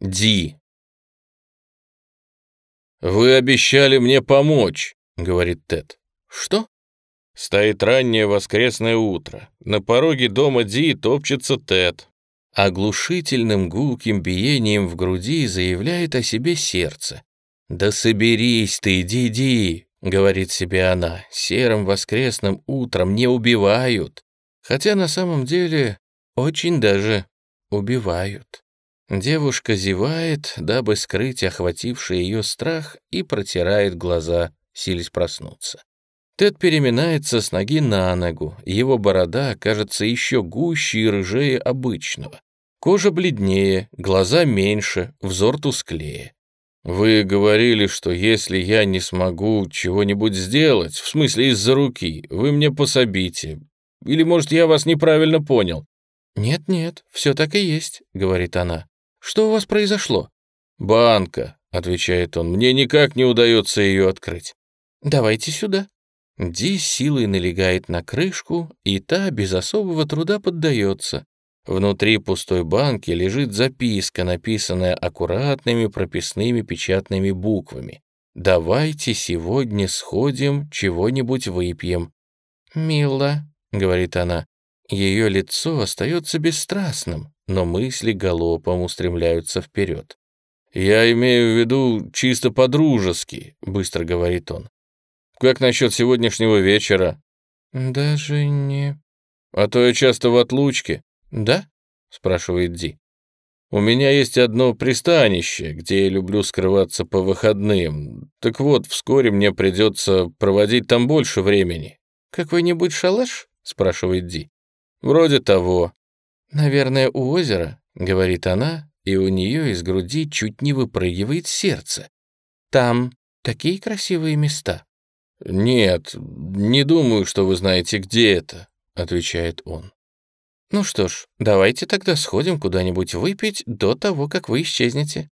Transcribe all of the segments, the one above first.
Ди. «Вы обещали мне помочь», — говорит Тед. «Что?» Стоит раннее воскресное утро. На пороге дома Ди топчется Тед. Оглушительным гулким биением в груди заявляет о себе сердце. «Да соберись ты, Ди-Ди», — говорит себе она, — «серым воскресным утром не убивают». Хотя на самом деле очень даже убивают. Девушка зевает, дабы скрыть охвативший ее страх, и протирает глаза, силясь проснуться. Тед переминается с ноги на ногу, его борода кажется еще гуще и рыжее обычного. Кожа бледнее, глаза меньше, взор тусклее. «Вы говорили, что если я не смогу чего-нибудь сделать, в смысле из-за руки, вы мне пособите. Или, может, я вас неправильно понял?» «Нет-нет, все так и есть», — говорит она. Что у вас произошло?» «Банка», — отвечает он, — «мне никак не удается ее открыть». «Давайте сюда». Ди силой налегает на крышку, и та без особого труда поддается. Внутри пустой банки лежит записка, написанная аккуратными прописными печатными буквами. «Давайте сегодня сходим, чего-нибудь выпьем». «Мило», — говорит она. Ее лицо остается бесстрастным, но мысли галопом устремляются вперед. «Я имею в виду чисто по-дружески», — быстро говорит он. «Как насчет сегодняшнего вечера?» «Даже не...» «А то я часто в отлучке». «Да?» — спрашивает Ди. «У меня есть одно пристанище, где я люблю скрываться по выходным. Так вот, вскоре мне придется проводить там больше времени». «Какой-нибудь шалаш?» — спрашивает Ди. «Вроде того». «Наверное, у озера», — говорит она, и у нее из груди чуть не выпрыгивает сердце. «Там такие красивые места». «Нет, не думаю, что вы знаете, где это», — отвечает он. «Ну что ж, давайте тогда сходим куда-нибудь выпить до того, как вы исчезнете».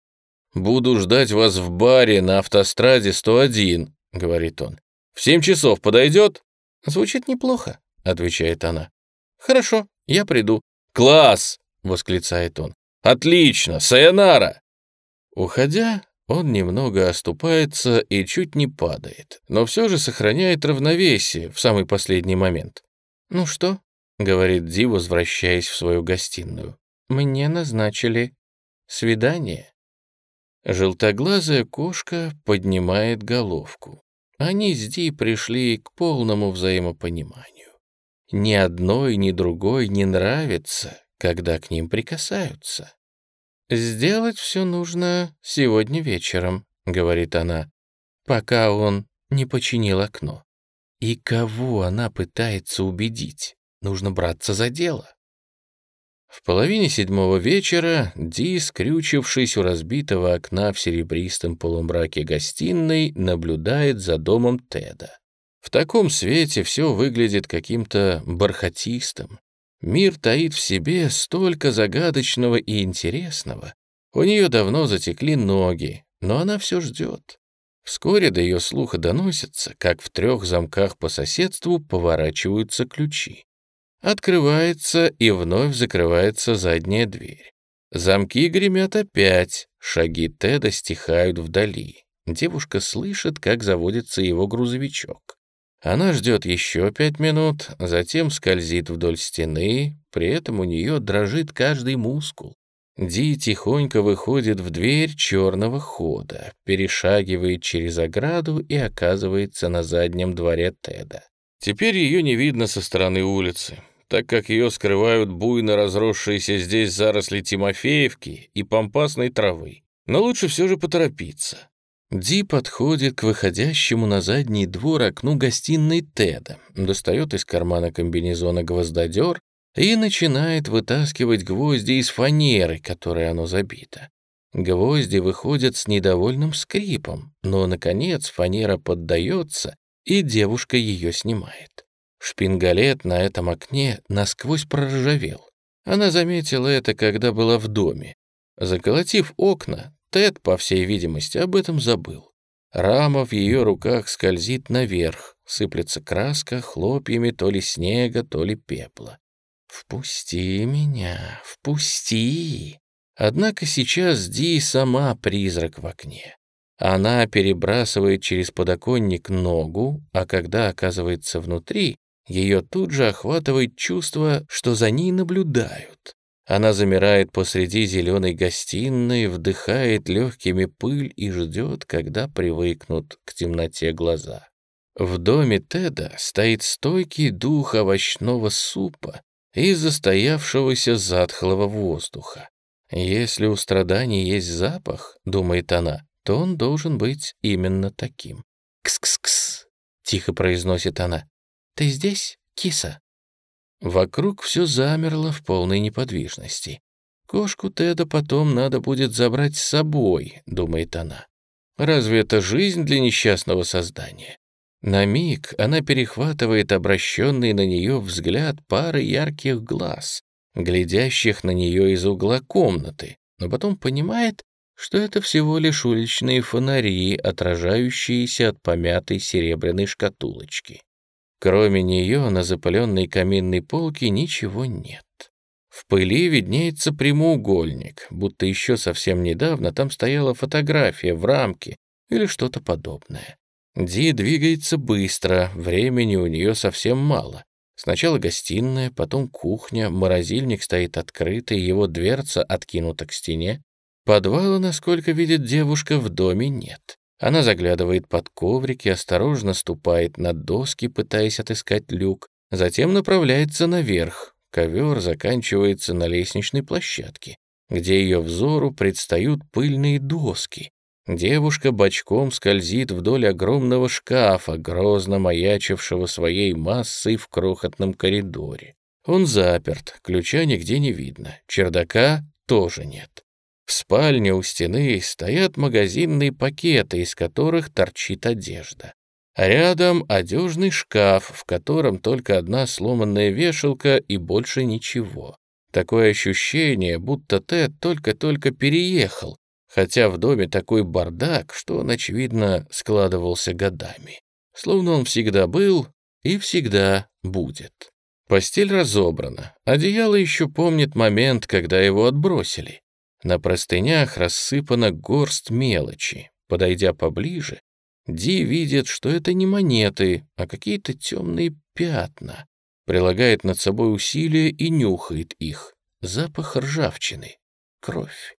«Буду ждать вас в баре на автостраде 101», — говорит он. «В семь часов подойдет?» «Звучит неплохо», — отвечает она. «Хорошо, я приду». «Класс!» — восклицает он. «Отлично! Сайонара!» Уходя, он немного оступается и чуть не падает, но все же сохраняет равновесие в самый последний момент. «Ну что?» — говорит Ди, возвращаясь в свою гостиную. «Мне назначили свидание». Желтоглазая кошка поднимает головку. Они с Ди пришли к полному взаимопониманию. Ни одной, ни другой не нравится, когда к ним прикасаются. «Сделать все нужно сегодня вечером», — говорит она, «пока он не починил окно». И кого она пытается убедить? Нужно браться за дело. В половине седьмого вечера Ди, скрючившись у разбитого окна в серебристом полумраке гостиной, наблюдает за домом Теда. В таком свете все выглядит каким-то бархатистым. Мир таит в себе столько загадочного и интересного. У нее давно затекли ноги, но она все ждет. Вскоре до ее слуха доносится, как в трех замках по соседству поворачиваются ключи. Открывается и вновь закрывается задняя дверь. Замки гремят опять, шаги Теда стихают вдали. Девушка слышит, как заводится его грузовичок. Она ждет еще пять минут, затем скользит вдоль стены, при этом у нее дрожит каждый мускул. Ди тихонько выходит в дверь черного хода, перешагивает через ограду и оказывается на заднем дворе Теда. Теперь ее не видно со стороны улицы, так как ее скрывают буйно разросшиеся здесь заросли Тимофеевки и помпасной травы. Но лучше все же поторопиться. Ди подходит к выходящему на задний двор окну гостиной Теда, достает из кармана комбинезона гвоздодер и начинает вытаскивать гвозди из фанеры, которой оно забито. Гвозди выходят с недовольным скрипом, но, наконец, фанера поддается, и девушка ее снимает. Шпингалет на этом окне насквозь проржавел. Она заметила это, когда была в доме. Заколотив окна, Тед, по всей видимости, об этом забыл. Рама в ее руках скользит наверх, сыплется краска хлопьями то ли снега, то ли пепла. «Впусти меня, впусти!» Однако сейчас Ди сама призрак в окне. Она перебрасывает через подоконник ногу, а когда оказывается внутри, ее тут же охватывает чувство, что за ней наблюдают. Она замирает посреди зеленой гостиной, вдыхает легкими пыль и ждет, когда привыкнут к темноте глаза. В доме Теда стоит стойкий дух овощного супа и застоявшегося затхлого воздуха. Если у страданий есть запах, думает она, то он должен быть именно таким. «Кс-кс-кс», — тихо произносит она. «Ты здесь, киса?» Вокруг все замерло в полной неподвижности. «Кошку Теда потом надо будет забрать с собой», — думает она. «Разве это жизнь для несчастного создания?» На миг она перехватывает обращенный на нее взгляд пары ярких глаз, глядящих на нее из угла комнаты, но потом понимает, что это всего лишь уличные фонари, отражающиеся от помятой серебряной шкатулочки. Кроме нее на запаленной каминной полке ничего нет. В пыли виднеется прямоугольник, будто еще совсем недавно там стояла фотография в рамке или что-то подобное. Ди двигается быстро, времени у нее совсем мало. Сначала гостиная, потом кухня, морозильник стоит открытый, его дверца откинута к стене, Подвала, насколько видит девушка, в доме нет. Она заглядывает под коврики, осторожно ступает на доски, пытаясь отыскать люк, затем направляется наверх. Ковер заканчивается на лестничной площадке, где ее взору предстают пыльные доски. Девушка бочком скользит вдоль огромного шкафа, грозно маячившего своей массой в крохотном коридоре. Он заперт, ключа нигде не видно, чердака тоже нет. В спальне у стены стоят магазинные пакеты, из которых торчит одежда. А рядом одежный шкаф, в котором только одна сломанная вешалка и больше ничего. Такое ощущение, будто Тед только-только переехал, хотя в доме такой бардак, что он, очевидно, складывался годами. Словно он всегда был и всегда будет. Постель разобрана, одеяло еще помнит момент, когда его отбросили. На простынях рассыпана горсть мелочи. Подойдя поближе, Ди видит, что это не монеты, а какие-то темные пятна. Прилагает над собой усилия и нюхает их. Запах ржавчины. Кровь.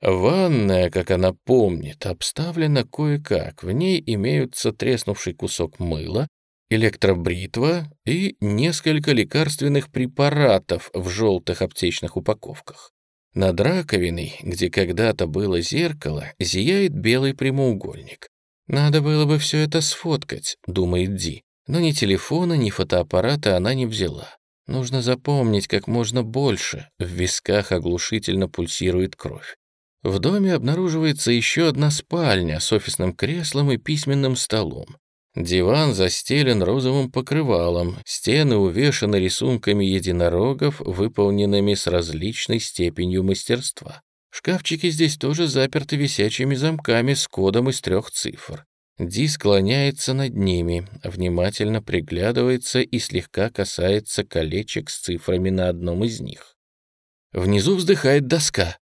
Ванная, как она помнит, обставлена кое-как. В ней имеются треснувший кусок мыла, электробритва и несколько лекарственных препаратов в желтых аптечных упаковках. Над раковиной, где когда-то было зеркало, зияет белый прямоугольник. «Надо было бы все это сфоткать», — думает Ди. Но ни телефона, ни фотоаппарата она не взяла. Нужно запомнить как можно больше. В висках оглушительно пульсирует кровь. В доме обнаруживается еще одна спальня с офисным креслом и письменным столом. Диван застелен розовым покрывалом, стены увешаны рисунками единорогов, выполненными с различной степенью мастерства. Шкафчики здесь тоже заперты висячими замками с кодом из трех цифр. Ди склоняется над ними, внимательно приглядывается и слегка касается колечек с цифрами на одном из них. Внизу вздыхает доска.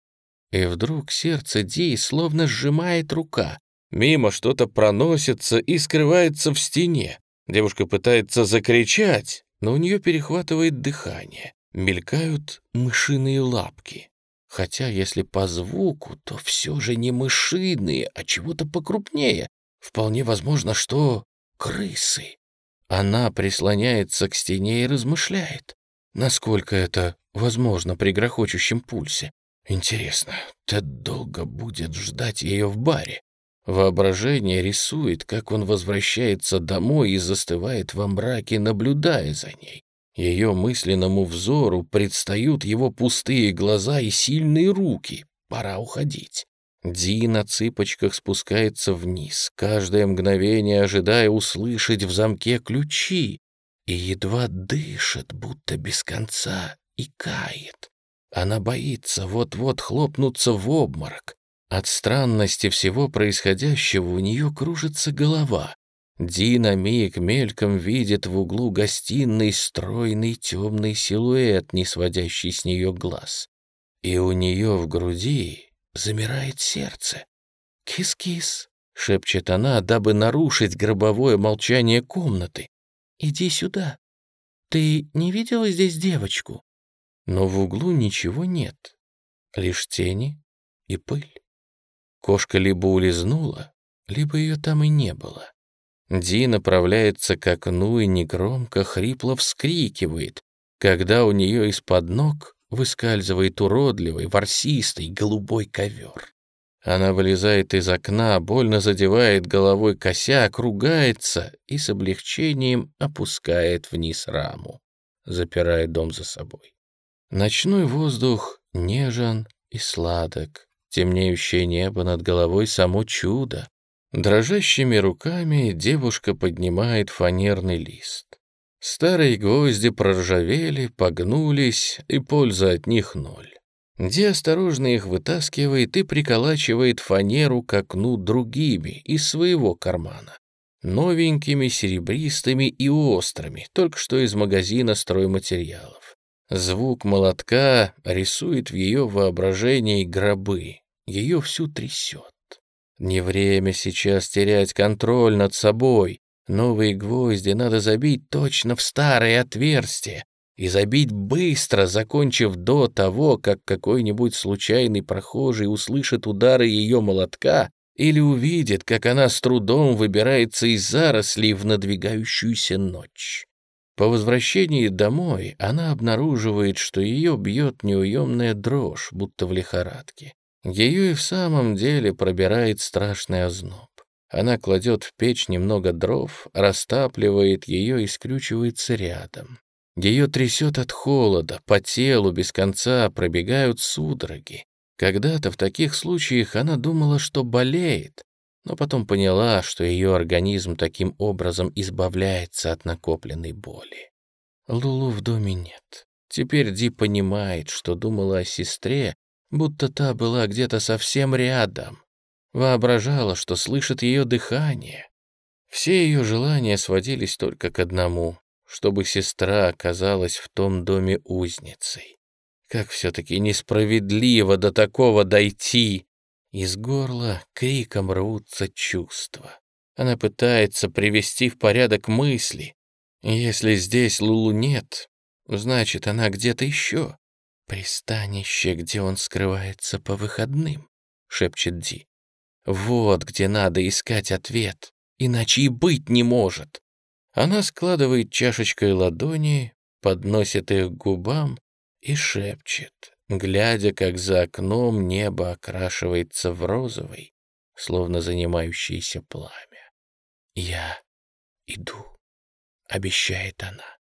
И вдруг сердце Ди словно сжимает рука. Мимо что-то проносится и скрывается в стене. Девушка пытается закричать, но у нее перехватывает дыхание. Мелькают мышиные лапки. Хотя, если по звуку, то все же не мышиные, а чего-то покрупнее. Вполне возможно, что крысы. Она прислоняется к стене и размышляет, насколько это возможно при грохочущем пульсе. Интересно, Тед долго будет ждать ее в баре? Воображение рисует, как он возвращается домой и застывает во мраке, наблюдая за ней. Ее мысленному взору предстают его пустые глаза и сильные руки. Пора уходить. Ди на цыпочках спускается вниз, каждое мгновение ожидая услышать в замке ключи, и едва дышит, будто без конца, и кает. Она боится вот-вот хлопнуться в обморок. От странности всего происходящего у нее кружится голова. Дина миг мельком видит в углу гостиной стройный темный силуэт, не сводящий с нее глаз. и у нее в груди замирает сердце. «Кис-кис», — шепчет она, дабы нарушить гробовое молчание комнаты. «Иди сюда. Ты не видела здесь девочку?» Но в углу ничего нет, лишь тени и пыль. Кошка либо улизнула, либо ее там и не было. Ди направляется к окну и негромко, хрипло вскрикивает, когда у нее из-под ног выскальзывает уродливый, ворсистый, голубой ковер. Она вылезает из окна, больно задевает головой косяк, ругается и с облегчением опускает вниз раму, запирая дом за собой. Ночной воздух нежен и сладок, темнеющее небо над головой — само чудо. Дрожащими руками девушка поднимает фанерный лист. Старые гвозди проржавели, погнулись, и польза от них ноль. Ди осторожно их вытаскивает и приколачивает фанеру к окну другими из своего кармана. Новенькими, серебристыми и острыми, только что из магазина стройматериалов. Звук молотка рисует в ее воображении гробы, ее всю трясет. Не время сейчас терять контроль над собой. Новые гвозди надо забить точно в старые отверстия и забить быстро, закончив до того, как какой-нибудь случайный прохожий услышит удары ее молотка или увидит, как она с трудом выбирается из зарослей в надвигающуюся ночь. По возвращении домой она обнаруживает, что ее бьет неуемная дрожь, будто в лихорадке. Ее и в самом деле пробирает страшный озноб. Она кладет в печь немного дров, растапливает ее и скрючивается рядом. Ее трясет от холода, по телу без конца пробегают судороги. Когда-то в таких случаях она думала, что болеет, но потом поняла, что ее организм таким образом избавляется от накопленной боли. Лулу в доме нет. Теперь Ди понимает, что думала о сестре, будто та была где-то совсем рядом. Воображала, что слышит ее дыхание. Все ее желания сводились только к одному — чтобы сестра оказалась в том доме узницей. Как все-таки несправедливо до такого дойти! Из горла криком рвутся чувства. Она пытается привести в порядок мысли. Если здесь Лулу нет, значит, она где-то еще. «Пристанище, где он скрывается по выходным», — шепчет Ди. «Вот где надо искать ответ, иначе и быть не может». Она складывает чашечкой ладони, подносит их к губам и шепчет, глядя, как за окном небо окрашивается в розовый, словно занимающееся пламя. «Я иду», — обещает она.